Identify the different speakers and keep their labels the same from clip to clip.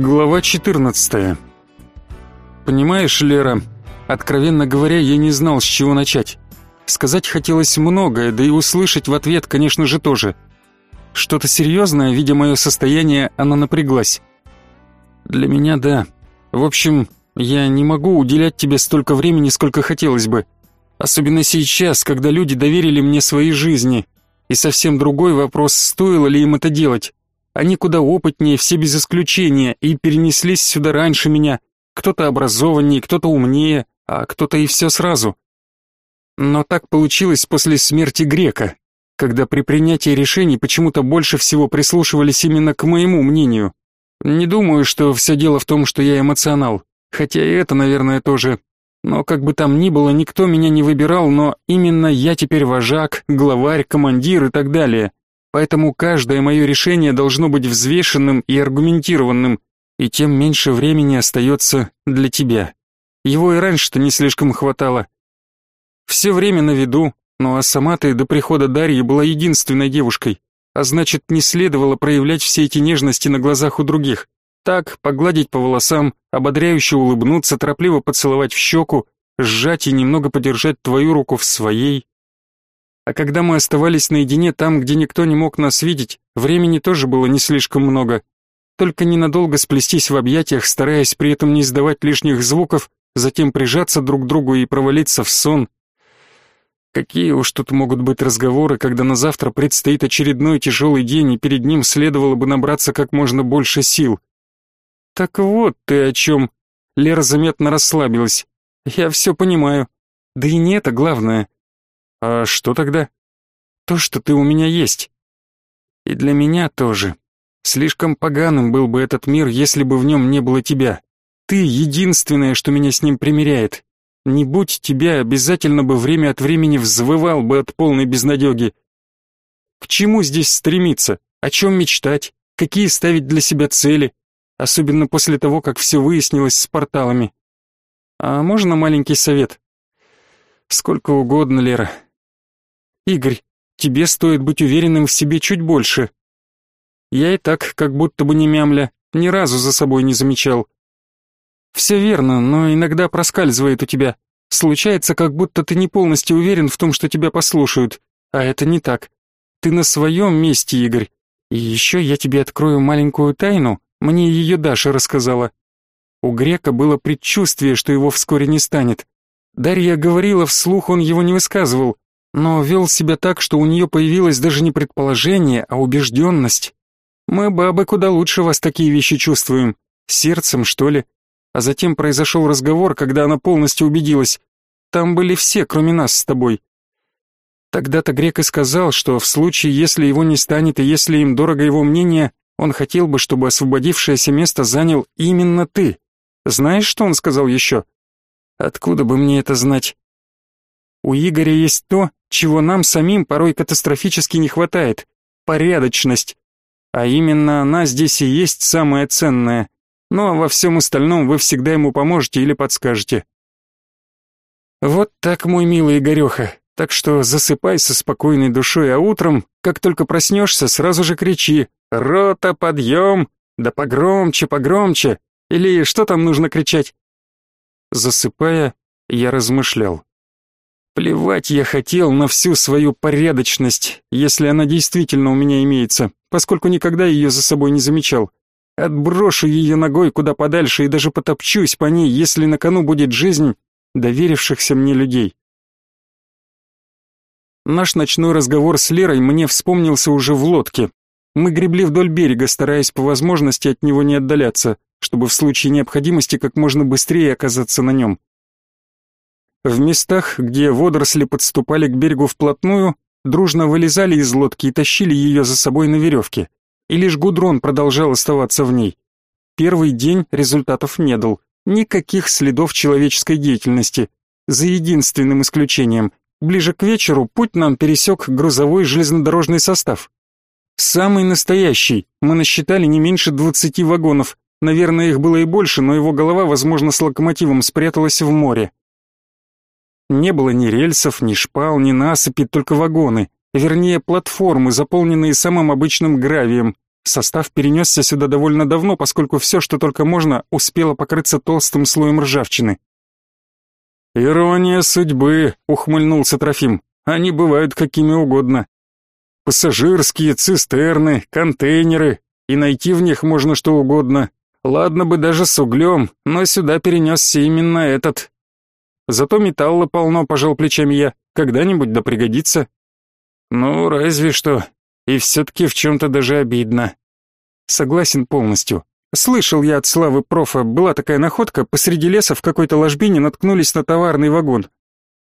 Speaker 1: Глава 14. Понимаешь, Лера, откровенно говоря, я не знал, с чего начать. Сказать хотелось многое, да и услышать в ответ, конечно же, тоже. Что-то серьезное, видя мое состояние, она напряглась. Для меня да. В общем, я не могу уделять тебе столько времени, сколько хотелось бы. Особенно сейчас, когда люди доверили мне свои жизни. И совсем другой вопрос, стоило ли им это делать. Они куда опытнее, все без исключения, и перенеслись сюда раньше меня. Кто-то образованнее, кто-то умнее, а кто-то и все сразу. Но так получилось после смерти Грека, когда при принятии решений почему-то больше всего прислушивались именно к моему мнению. Не думаю, что все дело в том, что я эмоционал, хотя и это, наверное, тоже. Но как бы там ни было, никто меня не выбирал, но именно я теперь вожак, главарь, командир и так далее. Поэтому каждое мое решение должно быть взвешенным и аргументированным, и тем меньше времени остается для тебя. Его и раньше-то не слишком хватало. Все время на виду, ну а сама ты до прихода Дарьи была единственной девушкой, а значит, не следовало проявлять все эти нежности на глазах у других. Так, погладить по волосам, ободряюще улыбнуться, торопливо поцеловать в щеку, сжать и немного подержать твою руку в своей. А когда мы оставались наедине там, где никто не мог нас видеть, времени тоже было не слишком много. Только ненадолго сплестись в объятиях, стараясь при этом не издавать лишних звуков, затем прижаться друг к другу и провалиться в сон. Какие уж тут могут быть разговоры, когда на завтра предстоит очередной тяжелый день, и перед ним следовало бы набраться как можно больше сил. Так вот ты о чем. Лера заметно расслабилась. Я все понимаю. Да и не это главное. А что тогда? То, что ты у меня есть. И для меня тоже. Слишком поганым был бы этот мир, если бы в нем не было тебя. Ты единственное, что меня с ним примиряет. Не будь тебя, обязательно бы время от времени взвывал бы от полной безнадеги. К чему здесь стремиться? О чем мечтать? Какие ставить для себя цели? Особенно после того, как все выяснилось с порталами. А можно маленький совет? Сколько угодно, Лера. Игорь, тебе стоит быть уверенным в себе чуть больше. Я и так, как будто бы не мямля, ни разу за собой не замечал. Все верно, но иногда проскальзывает у тебя. Случается, как будто ты не полностью уверен в том, что тебя послушают. А это не так. Ты на своем месте, Игорь. И еще я тебе открою маленькую тайну. Мне ее Даша рассказала. У Грека было предчувствие, что его вскоре не станет. Дарья говорила вслух, он его не высказывал, но вел себя так, что у нее появилось даже не предположение, а убежденность. Мы, бабы, куда лучше вас такие вещи чувствуем. Сердцем, что ли? А затем произошел разговор, когда она полностью убедилась. Там были все, кроме нас с тобой. Тогда-то Грек и сказал, что в случае, если его не станет и если им дорого его мнение, он хотел бы, чтобы освободившееся место занял именно ты. Знаешь, что он сказал еще? Откуда бы мне это знать? У Игоря есть то, чего нам самим порой катастрофически не хватает — порядочность. А именно она здесь и есть самое ценное. Ну а во всем остальном вы всегда ему поможете или подскажете. Вот так, мой милый Игореха. Так что засыпай со спокойной душой, а утром, как только проснешься, сразу же кричи «Рота, подъем!» Да погромче, погромче! Или что там нужно кричать? Засыпая, я размышлял. Плевать я хотел на всю свою порядочность, если она действительно у меня имеется, поскольку никогда ее за собой не замечал. Отброшу ее ногой куда подальше и даже потопчусь по ней, если на кону будет жизнь доверившихся мне людей. Наш ночной разговор с Лерой мне вспомнился уже в лодке. Мы гребли вдоль берега, стараясь по возможности от него не отдаляться, чтобы в случае необходимости как можно быстрее оказаться на нем. В местах, где водоросли подступали к берегу вплотную, дружно вылезали из лодки и тащили ее за собой на веревке. И лишь Гудрон продолжал оставаться в ней. Первый день результатов не дал, никаких следов человеческой деятельности, за единственным исключением. Ближе к вечеру путь нам пересек грузовой железнодорожный состав. Самый настоящий, мы насчитали не меньше двадцати вагонов, наверное их было и больше, но его голова, возможно, с локомотивом спряталась в море. Не было ни рельсов, ни шпал, ни насыпи, только вагоны, вернее платформы, заполненные самым обычным гравием, Состав перенесся сюда довольно давно, поскольку все, что только можно, успело покрыться толстым слоем ржавчины. «Ирония судьбы», — ухмыльнулся Трофим. «Они бывают какими угодно. Пассажирские, цистерны, контейнеры, и найти в них можно что угодно. Ладно бы даже с углем, но сюда перенесся именно этот. Зато металла полно, пожал плечами я. Когда-нибудь да пригодится. Ну, разве что. И все-таки в чем-то даже обидно. Согласен полностью. Слышал я от Славы профа, была такая находка, посреди леса в какой-то ложбине наткнулись на товарный вагон.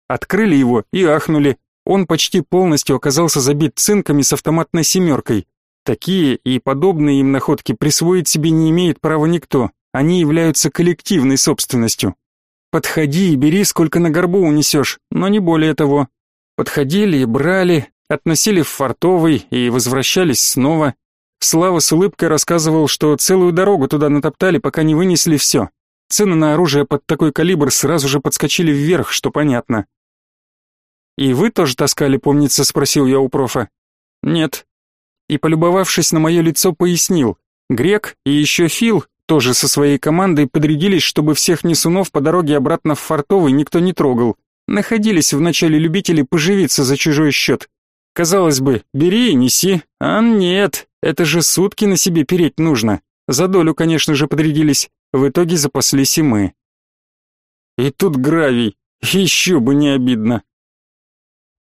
Speaker 1: Открыли его и ахнули. Он почти полностью оказался забит цинками с автоматной семеркой. Такие и подобные им находки присвоить себе не имеет права никто. Они являются коллективной собственностью. Подходи и бери, сколько на горбу унесешь, но не более того. Подходили и брали, относили в фартовый и возвращались снова. Слава с улыбкой рассказывал, что целую дорогу туда натоптали, пока не вынесли все. Цены на оружие под такой калибр сразу же подскочили вверх, что понятно. «И вы тоже таскали, помнится?» — спросил я у профа. «Нет». И, полюбовавшись на мое лицо, пояснил. Грек и еще Фил тоже со своей командой подрядились, чтобы всех несунов по дороге обратно в Фартовый никто не трогал. Находились вначале любители поживиться за чужой счет. Казалось бы, бери и неси, а нет, это же сутки на себе переть нужно. За долю, конечно же, подрядились, в итоге запаслись и мы. И тут гравий, еще бы не обидно.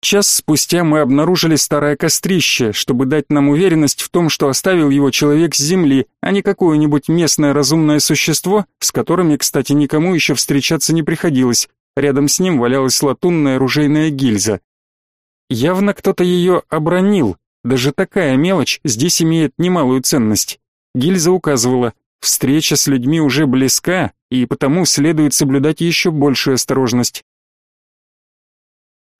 Speaker 1: Час спустя мы обнаружили старое кострище, чтобы дать нам уверенность в том, что оставил его человек с земли, а не какое-нибудь местное разумное существо, с которыми, кстати, никому еще встречаться не приходилось. Рядом с ним валялась латунная оружейная гильза. Явно кто-то ее обронил, даже такая мелочь здесь имеет немалую ценность. Гильза указывала, встреча с людьми уже близка, и потому следует соблюдать еще большую осторожность.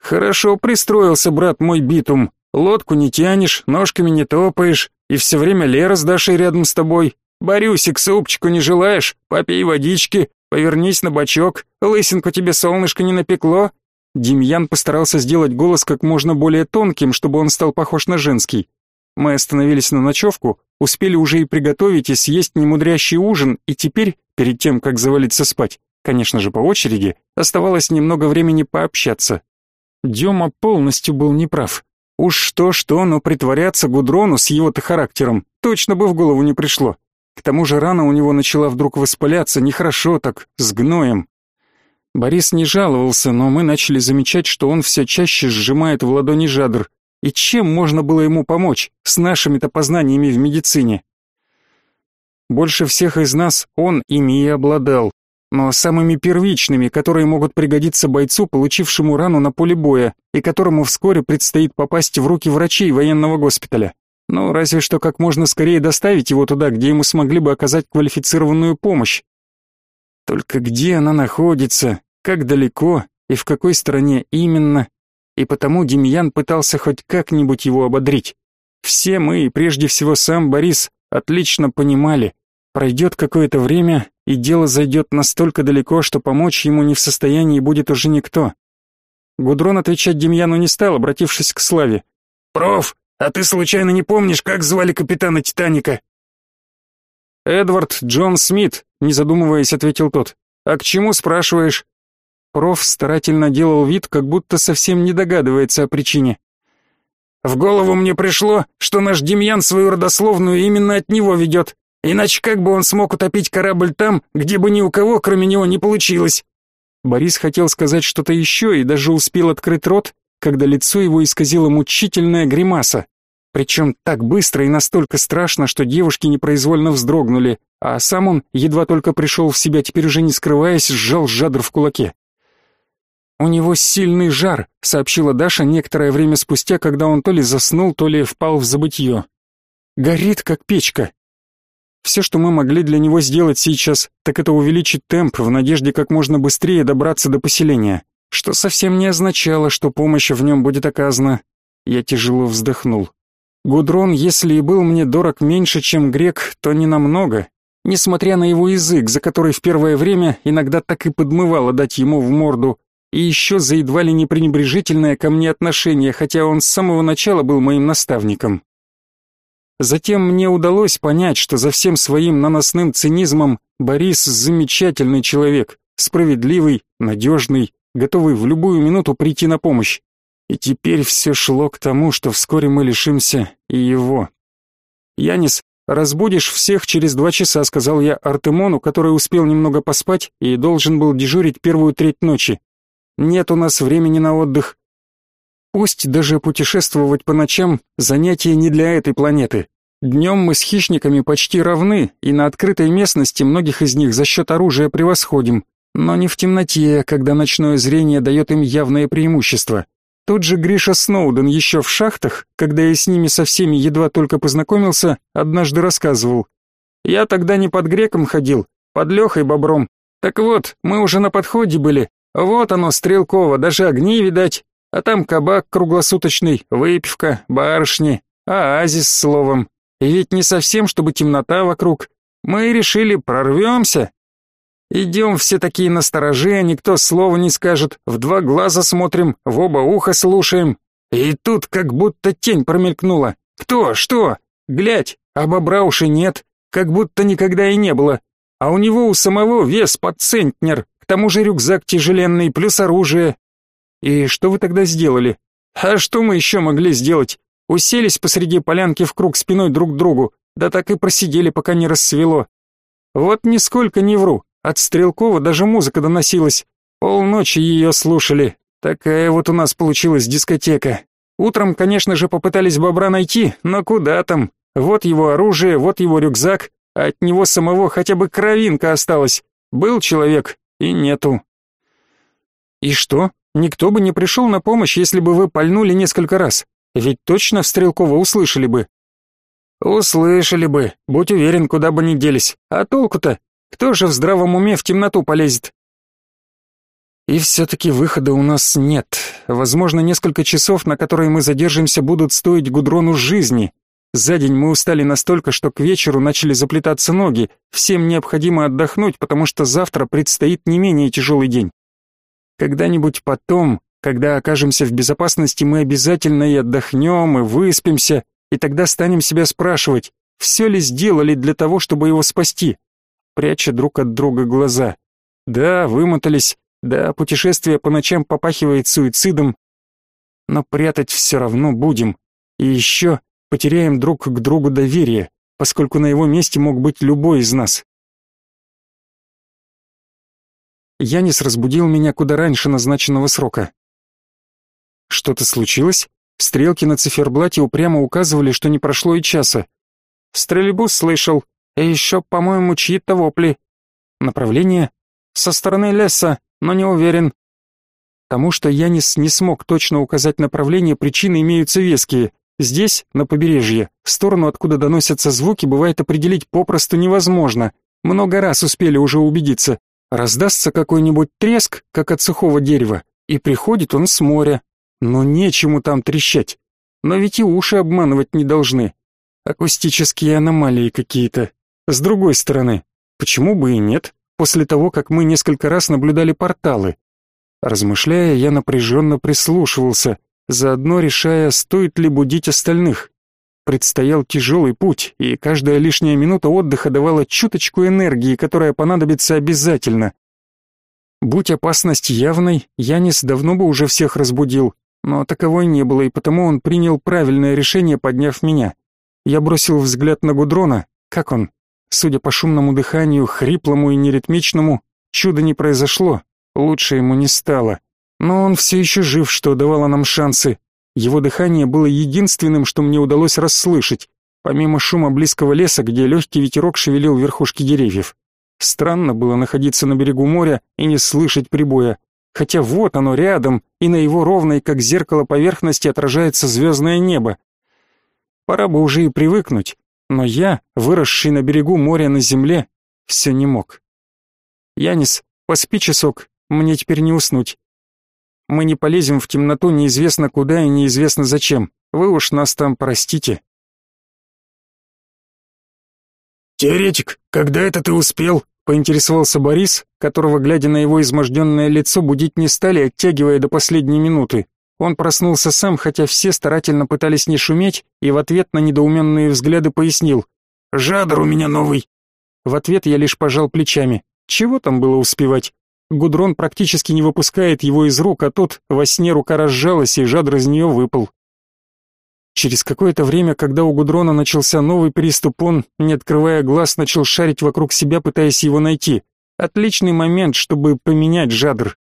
Speaker 1: Хорошо пристроился, брат мой битум. Лодку не тянешь, ножками не топаешь, и все время Лера с Дашей рядом с тобой. Борюсик, супчику не желаешь? Попей водички, повернись на бочок, лысинку тебе солнышко не напекло. Демьян постарался сделать голос как можно более тонким, чтобы он стал похож на женский. Мы остановились на ночевку, успели уже и приготовить и съесть немудрящий ужин, и теперь, перед тем, как завалиться спать, конечно же по очереди, оставалось немного времени пообщаться. Дема полностью был неправ. Уж что-что, но притворяться Гудрону с его-то характером точно бы в голову не пришло. К тому же рана у него начала вдруг воспаляться, нехорошо так, с гноем. Борис не жаловался, но мы начали замечать, что он все чаще сжимает в ладони жадр. И чем можно было ему помочь, с нашими-то познаниями в медицине? Больше всех из нас он ими и обладал но самыми первичными, которые могут пригодиться бойцу, получившему рану на поле боя, и которому вскоре предстоит попасть в руки врачей военного госпиталя. Ну, разве что как можно скорее доставить его туда, где ему смогли бы оказать квалифицированную помощь. Только где она находится, как далеко и в какой стране именно, и потому Демьян пытался хоть как-нибудь его ободрить. Все мы, и прежде всего сам Борис, отлично понимали, пройдет какое-то время, и дело зайдет настолько далеко, что помочь ему не в состоянии будет уже никто. Гудрон отвечать Демьяну не стал, обратившись к Славе. «Проф, а ты случайно не помнишь, как звали капитана Титаника?» «Эдвард Джон Смит», — не задумываясь, ответил тот. «А к чему спрашиваешь?» Проф старательно делал вид, как будто совсем не догадывается о причине. «В голову мне пришло, что наш Демьян свою родословную именно от него ведет. Иначе как бы он смог утопить корабль там, где бы ни у кого, кроме него, не получилось? Борис хотел сказать что-то еще и даже успел открыть рот, когда лицо его исказило мучительная гримаса. Причем так быстро и настолько страшно, что девушки непроизвольно вздрогнули, а сам он, едва только пришел в себя, теперь уже не скрываясь, сжал жадр в кулаке. «У него сильный жар», — сообщила Даша некоторое время спустя, когда он то ли заснул, то ли впал в забытье. «Горит, как печка. Все, что мы могли для него сделать сейчас, так это увеличить темп в надежде как можно быстрее добраться до поселения, что совсем не означало, что помощь в нем будет оказана. Я тяжело вздохнул. Гудрон, если и был мне дорог меньше, чем грек, то не намного. Несмотря на его язык, за который в первое время иногда так и подмывало дать ему в морду, и еще за едва ли не пренебрежительное ко мне отношение, хотя он с самого начала был моим наставником. Затем мне удалось понять, что за всем своим наносным цинизмом Борис замечательный человек, справедливый, надежный, готовый в любую минуту прийти на помощь. И теперь все шло к тому, что вскоре мы лишимся и его. «Янис, разбудишь всех через два часа», — сказал я Артемону, который успел немного поспать и должен был дежурить первую треть ночи. «Нет у нас времени на отдых. Пусть даже путешествовать по ночам — занятие не для этой планеты. Днем мы с хищниками почти равны, и на открытой местности многих из них за счет оружия превосходим, но не в темноте, когда ночное зрение дает им явное преимущество. Тот же Гриша Сноуден еще в шахтах, когда я с ними со всеми едва только познакомился, однажды рассказывал. Я тогда не под греком ходил, под Лехой Бобром. Так вот, мы уже на подходе были. Вот оно, Стрелково, даже огни видать. А там кабак круглосуточный, выпивка, барышни, оазис словом. И ведь не совсем, чтобы темнота вокруг. Мы решили, прорвемся, Идем все такие настороже, никто слова не скажет, в два глаза смотрим, в оба уха слушаем. И тут как будто тень промелькнула. Кто? Что? Глядь, а бобра уж нет, как будто никогда и не было. А у него у самого вес под центнер, к тому же рюкзак тяжеленный, плюс оружие. И что вы тогда сделали? А что мы еще могли сделать? Уселись посреди полянки в круг спиной друг к другу, да так и просидели, пока не рассвело. Вот нисколько не вру, от Стрелкова даже музыка доносилась. Полночи ее слушали. Такая вот у нас получилась дискотека. Утром, конечно же, попытались бобра найти, но куда там? Вот его оружие, вот его рюкзак, а от него самого хотя бы кровинка осталась. Был человек и нету. И что? Никто бы не пришел на помощь, если бы вы пальнули несколько раз. Ведь точно в Стрелкова услышали бы. Услышали бы, будь уверен, куда бы ни делись. А толку-то? Кто же в здравом уме в темноту полезет? И все-таки выхода у нас нет. Возможно, несколько часов, на которые мы задержимся, будут стоить Гудрону жизни. За день мы устали настолько, что к вечеру начали заплетаться ноги. Всем необходимо отдохнуть, потому что завтра предстоит не менее тяжелый день. Когда-нибудь потом, когда окажемся в безопасности, мы обязательно и отдохнем, и выспимся, и тогда станем себя спрашивать, все ли сделали для того, чтобы его спасти пряча друг от друга глаза. Да, вымотались, да, путешествие по ночам попахивает суицидом, но прятать все равно будем. И еще потеряем друг к другу доверие, поскольку на его месте мог быть любой из нас. Янис разбудил меня куда раньше назначенного срока. Что-то случилось? Стрелки на циферблате упрямо указывали, что не прошло и часа. Стрельбу слышал, и еще, по-моему, чьи-то вопли. Направление? Со стороны леса, но не уверен. Тому, что Янис не смог точно указать направление, причины имеются веские. Здесь, на побережье, сторону, откуда доносятся звуки, бывает определить попросту невозможно. Много раз успели уже убедиться. Раздастся какой-нибудь треск, как от сухого дерева, и приходит он с моря. Но нечему там трещать. Но ведь и уши обманывать не должны. Акустические аномалии какие-то. С другой стороны, почему бы и нет, после того, как мы несколько раз наблюдали порталы? Размышляя, я напряженно прислушивался, заодно решая, стоит ли будить остальных. Предстоял тяжелый путь, и каждая лишняя минута отдыха давала чуточку энергии, которая понадобится обязательно. Будь опасность явной, Янис давно бы уже всех разбудил, но таковой не было, и потому он принял правильное решение, подняв меня. Я бросил взгляд на Гудрона. Как он? Судя по шумному дыханию, хриплому и неритмичному, чуда не произошло, лучше ему не стало. Но он все еще жив, что давало нам шансы. Его дыхание было единственным, что мне удалось расслышать, помимо шума близкого леса, где легкий ветерок шевелил верхушки деревьев. Странно было находиться на берегу моря и не слышать прибоя, хотя вот оно рядом, и на его ровной, как зеркало поверхности, отражается звездное небо. Пора бы уже и привыкнуть, но я, выросший на берегу моря на земле, все не мог. Янис, поспи часок, мне теперь не уснуть. Мы не полезем в темноту неизвестно куда и неизвестно зачем. Вы уж нас там простите.
Speaker 2: Теоретик, когда это ты успел? Поинтересовался Борис, которого, глядя на его изможденное лицо, будить не стали, оттягивая до последней минуты.
Speaker 1: Он проснулся сам, хотя все старательно пытались не шуметь, и в ответ на недоуменные взгляды пояснил.
Speaker 2: «Жадр у меня новый».
Speaker 1: В ответ я лишь пожал плечами. Чего там было успевать? Гудрон практически не выпускает его из рук, а тот во сне рука разжалась, и жадр из нее выпал. Через какое-то время, когда у Гудрона начался новый приступ, он, не открывая глаз, начал шарить вокруг себя, пытаясь его найти. Отличный момент, чтобы поменять жадр.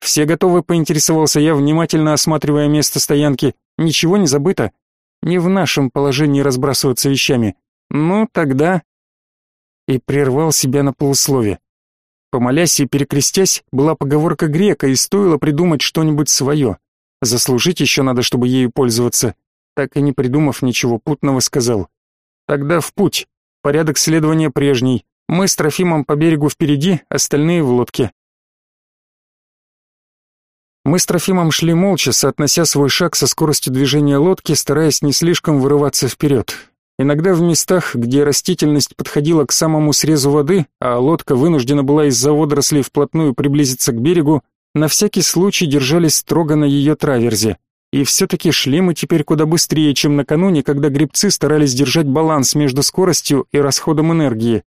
Speaker 1: Все готовы, поинтересовался я, внимательно осматривая место стоянки. Ничего не забыто? Не в нашем положении разбрасываться вещами. Ну, тогда... И прервал себя на полуслове. Помолясь и перекрестясь, была поговорка грека, и стоило придумать что-нибудь свое. Заслужить еще надо, чтобы ею пользоваться так и не придумав ничего путного, сказал. «Тогда в путь. Порядок следования прежний. Мы с Трофимом по берегу впереди, остальные в лодке». Мы с Трофимом шли молча, соотнося свой шаг со скоростью движения лодки, стараясь не слишком вырываться вперед. Иногда в местах, где растительность подходила к самому срезу воды, а лодка вынуждена была из-за водорослей вплотную приблизиться к берегу, на всякий случай держались строго на ее траверзе. И все-таки шли мы теперь куда быстрее, чем накануне, когда гребцы старались держать баланс между скоростью и расходом энергии.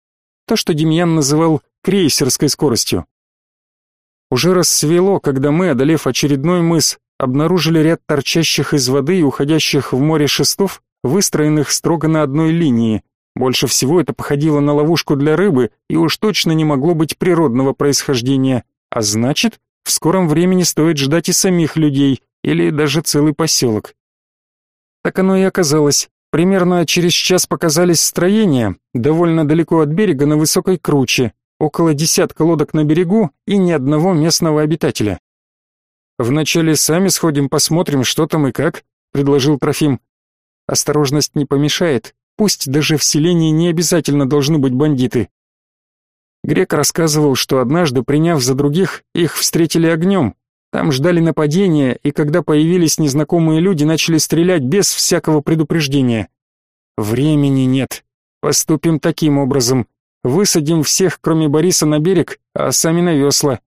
Speaker 1: То, что Демьян называл крейсерской скоростью. Уже рассвело, когда мы, одолев очередной мыс, обнаружили ряд торчащих из воды и уходящих в море шестов, выстроенных строго на одной линии. Больше всего это походило на ловушку для рыбы и уж точно не могло быть природного происхождения. А значит, в скором времени стоит ждать и самих людей, или даже целый поселок. Так оно и оказалось. Примерно через час показались строения, довольно далеко от берега на высокой круче, около десятка лодок на берегу и ни одного местного обитателя. «Вначале сами сходим, посмотрим, что там и как», — предложил Трофим. «Осторожность не помешает, пусть даже в селении не обязательно должны быть бандиты». Грек рассказывал, что однажды, приняв за других, их встретили огнем, там ждали нападения, и когда появились незнакомые люди, начали стрелять без всякого предупреждения. Времени нет. Поступим таким образом. Высадим всех, кроме Бориса, на берег, а сами на весла.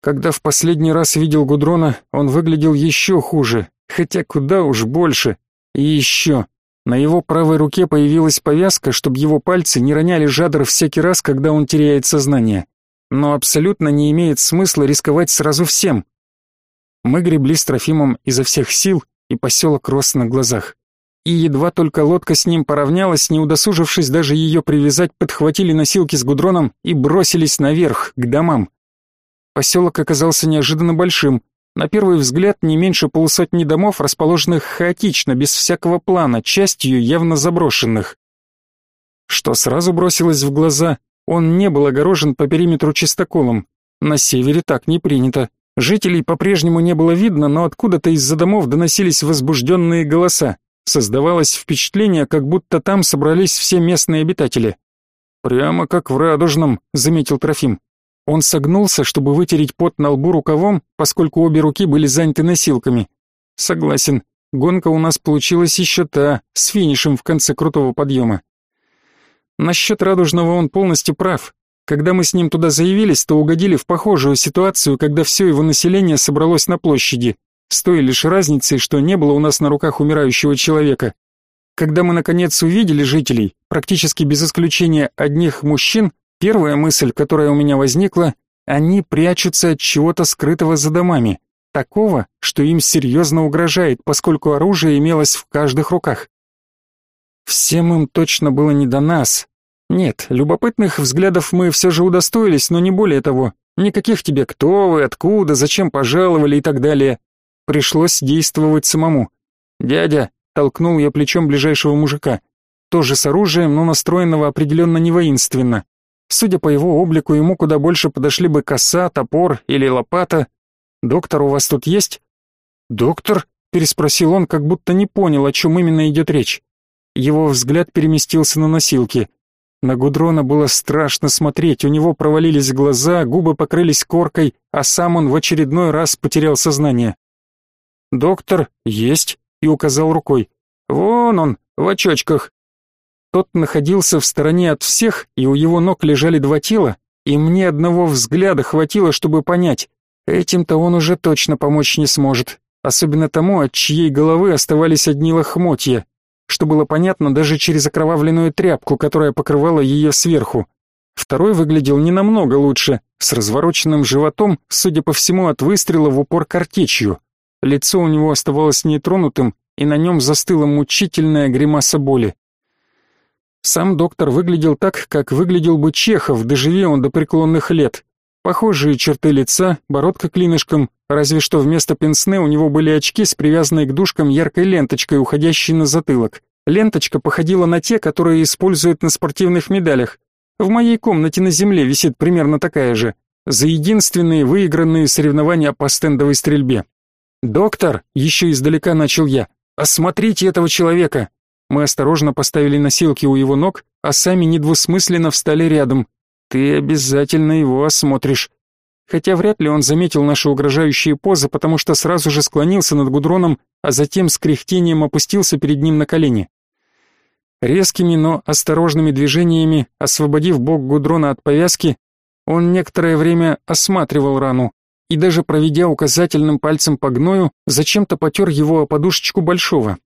Speaker 1: Когда в последний раз видел Гудрона, он выглядел еще хуже, хотя куда уж больше. И еще. На его правой руке появилась повязка, чтобы его пальцы не роняли жадр всякий раз, когда он теряет сознание но абсолютно не имеет смысла рисковать сразу всем. Мы гребли с Трофимом изо всех сил, и поселок рос на глазах. И едва только лодка с ним поравнялась, не удосужившись даже ее привязать, подхватили носилки с гудроном и бросились наверх, к домам. Поселок оказался неожиданно большим. На первый взгляд не меньше полусотни домов, расположенных хаотично, без всякого плана, частью явно заброшенных. Что сразу бросилось в глаза, он не был огорожен по периметру чистоколом. На севере так не принято. Жителей по-прежнему не было видно, но откуда-то из-за домов доносились возбужденные голоса. Создавалось впечатление, как будто там собрались все местные обитатели. «Прямо как в Радужном», — заметил Трофим. Он согнулся, чтобы вытереть пот на лбу рукавом, поскольку обе руки были заняты носилками. «Согласен, гонка у нас получилась еще та, с финишем в конце крутого подъема. Насчет Радужного он полностью прав. Когда мы с ним туда заявились, то угодили в похожую ситуацию, когда все его население собралось на площади. С той лишь разницей, что не было у нас на руках умирающего человека. Когда мы наконец увидели жителей, практически без исключения одних мужчин, первая мысль, которая у меня возникла, они прячутся от чего-то скрытого за домами, такого, что им серьезно угрожает, поскольку оружие имелось в каждых руках. Всем им точно было не до нас. Нет, любопытных взглядов мы все же удостоились, но не более того. Никаких тебе кто вы, откуда, зачем пожаловали и так далее. Пришлось действовать самому. «Дядя», — толкнул я плечом ближайшего мужика, тоже с оружием, но настроенного определенно не воинственно. Судя по его облику, ему куда больше подошли бы коса, топор или лопата. «Доктор у вас тут есть?» «Доктор?» — переспросил он, как будто не понял, о чем именно идет речь. Его взгляд переместился на носилки. На Гудрона было страшно смотреть, у него провалились глаза, губы покрылись коркой, а сам он в очередной раз потерял сознание. «Доктор, есть», и указал рукой. «Вон он, в очочках». Тот находился в стороне от всех, и у его ног лежали два тела, и мне одного взгляда хватило, чтобы понять. Этим-то он уже точно помочь не сможет, особенно тому, от чьей головы оставались одни лохмотья, что было понятно даже через окровавленную тряпку, которая покрывала ее сверху. Второй выглядел не намного лучше, с развороченным животом, судя по всему, от выстрела в упор картечью. Лицо у него оставалось нетронутым, и на нем застыла мучительная гримаса боли. Сам доктор выглядел так, как выглядел бы Чехов, доживи он до преклонных лет. Похожие черты лица, бородка клинышком, разве что вместо пенсне у него были очки с привязанной к дужкам яркой ленточкой, уходящей на затылок. Ленточка походила на те, которые используют на спортивных медалях. В моей комнате на земле висит примерно такая же. За единственные выигранные соревнования по стендовой стрельбе. «Доктор!» — еще издалека начал я. «Осмотрите этого человека!» Мы осторожно поставили носилки у его ног, а сами недвусмысленно встали рядом. Ты обязательно его осмотришь. Хотя вряд ли он заметил наши угрожающие позы, потому что сразу же склонился над Гудроном, а затем с кряхтением опустился перед ним на колени. Резкими, но осторожными движениями, освободив бок Гудрона от повязки, он некоторое время осматривал рану и даже проведя указательным пальцем по гною, зачем-то потер его о подушечку большого.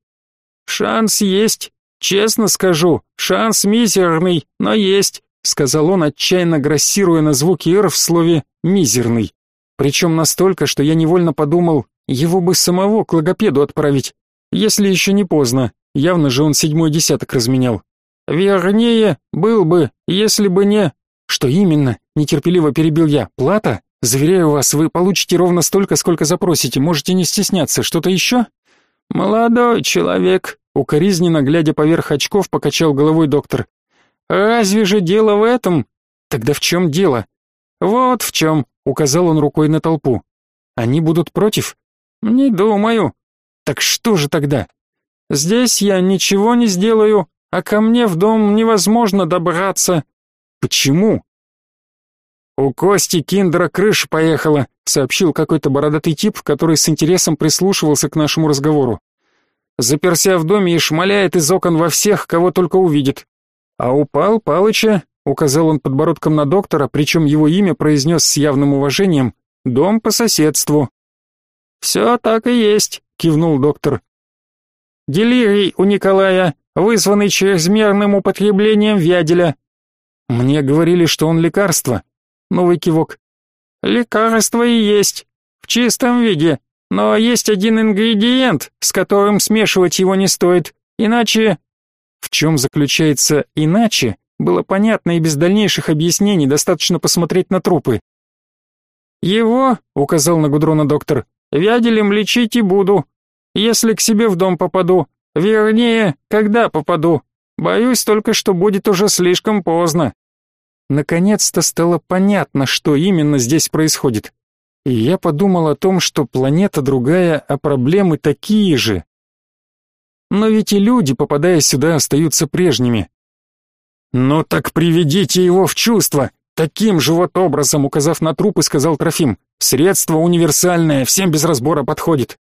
Speaker 1: «Шанс есть, честно скажу, шанс мизерный, но есть сказал он, отчаянно грассируя на звуки «р» в слове «мизерный». Причем настолько, что я невольно подумал, его бы самого к логопеду отправить, если еще не поздно, явно же он седьмой десяток разменял. Вернее, был бы, если бы не... Что именно? Нетерпеливо перебил я. Плата? Заверяю вас, вы получите ровно столько, сколько запросите, можете не стесняться. Что-то еще? Молодой человек, укоризненно глядя поверх очков, покачал головой доктор. Разве же дело в этом? Тогда в чем дело? Вот в чем, указал он рукой на толпу. Они будут против? Не думаю. Так что же тогда? Здесь я ничего не сделаю, а ко мне в дом невозможно добраться. Почему? У Кости Киндера крыша поехала, сообщил какой-то бородатый тип, который с интересом прислушивался к нашему разговору. Заперся в доме и шмаляет из окон во всех, кого только увидит. А упал Палыча, указал он подбородком на доктора, причем его имя произнес с явным уважением, дом по соседству. «Все так и есть, кивнул доктор. Делирий у Николая, вызванный чрезмерным употреблением вяделя. Мне говорили, что он лекарство. Новый кивок. Лекарство и есть, в чистом виде, но есть один ингредиент, с которым смешивать его не стоит, иначе в чем заключается иначе, было понятно и без дальнейших объяснений, достаточно посмотреть на трупы. «Его», — указал на Гудрона доктор, — «вяделем лечить и буду, если к себе в дом попаду, вернее, когда попаду. Боюсь только, что будет уже слишком поздно». Наконец-то стало понятно, что именно здесь происходит. И я подумал о том, что планета другая, а проблемы такие же. Но ведь и люди, попадая сюда, остаются прежними. «Ну так приведите его в чувство!» Таким же вот образом, указав на трупы, сказал Трофим. «Средство универсальное, всем без разбора подходит».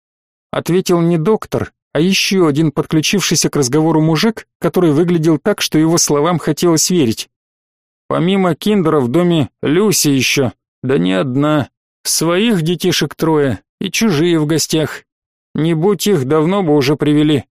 Speaker 1: Ответил не доктор, а еще один подключившийся к разговору мужик, который выглядел так, что его словам хотелось верить. Помимо Киндера в доме Люси еще, да не одна. Своих детишек трое и чужие в гостях. Не будь их, давно бы уже привели.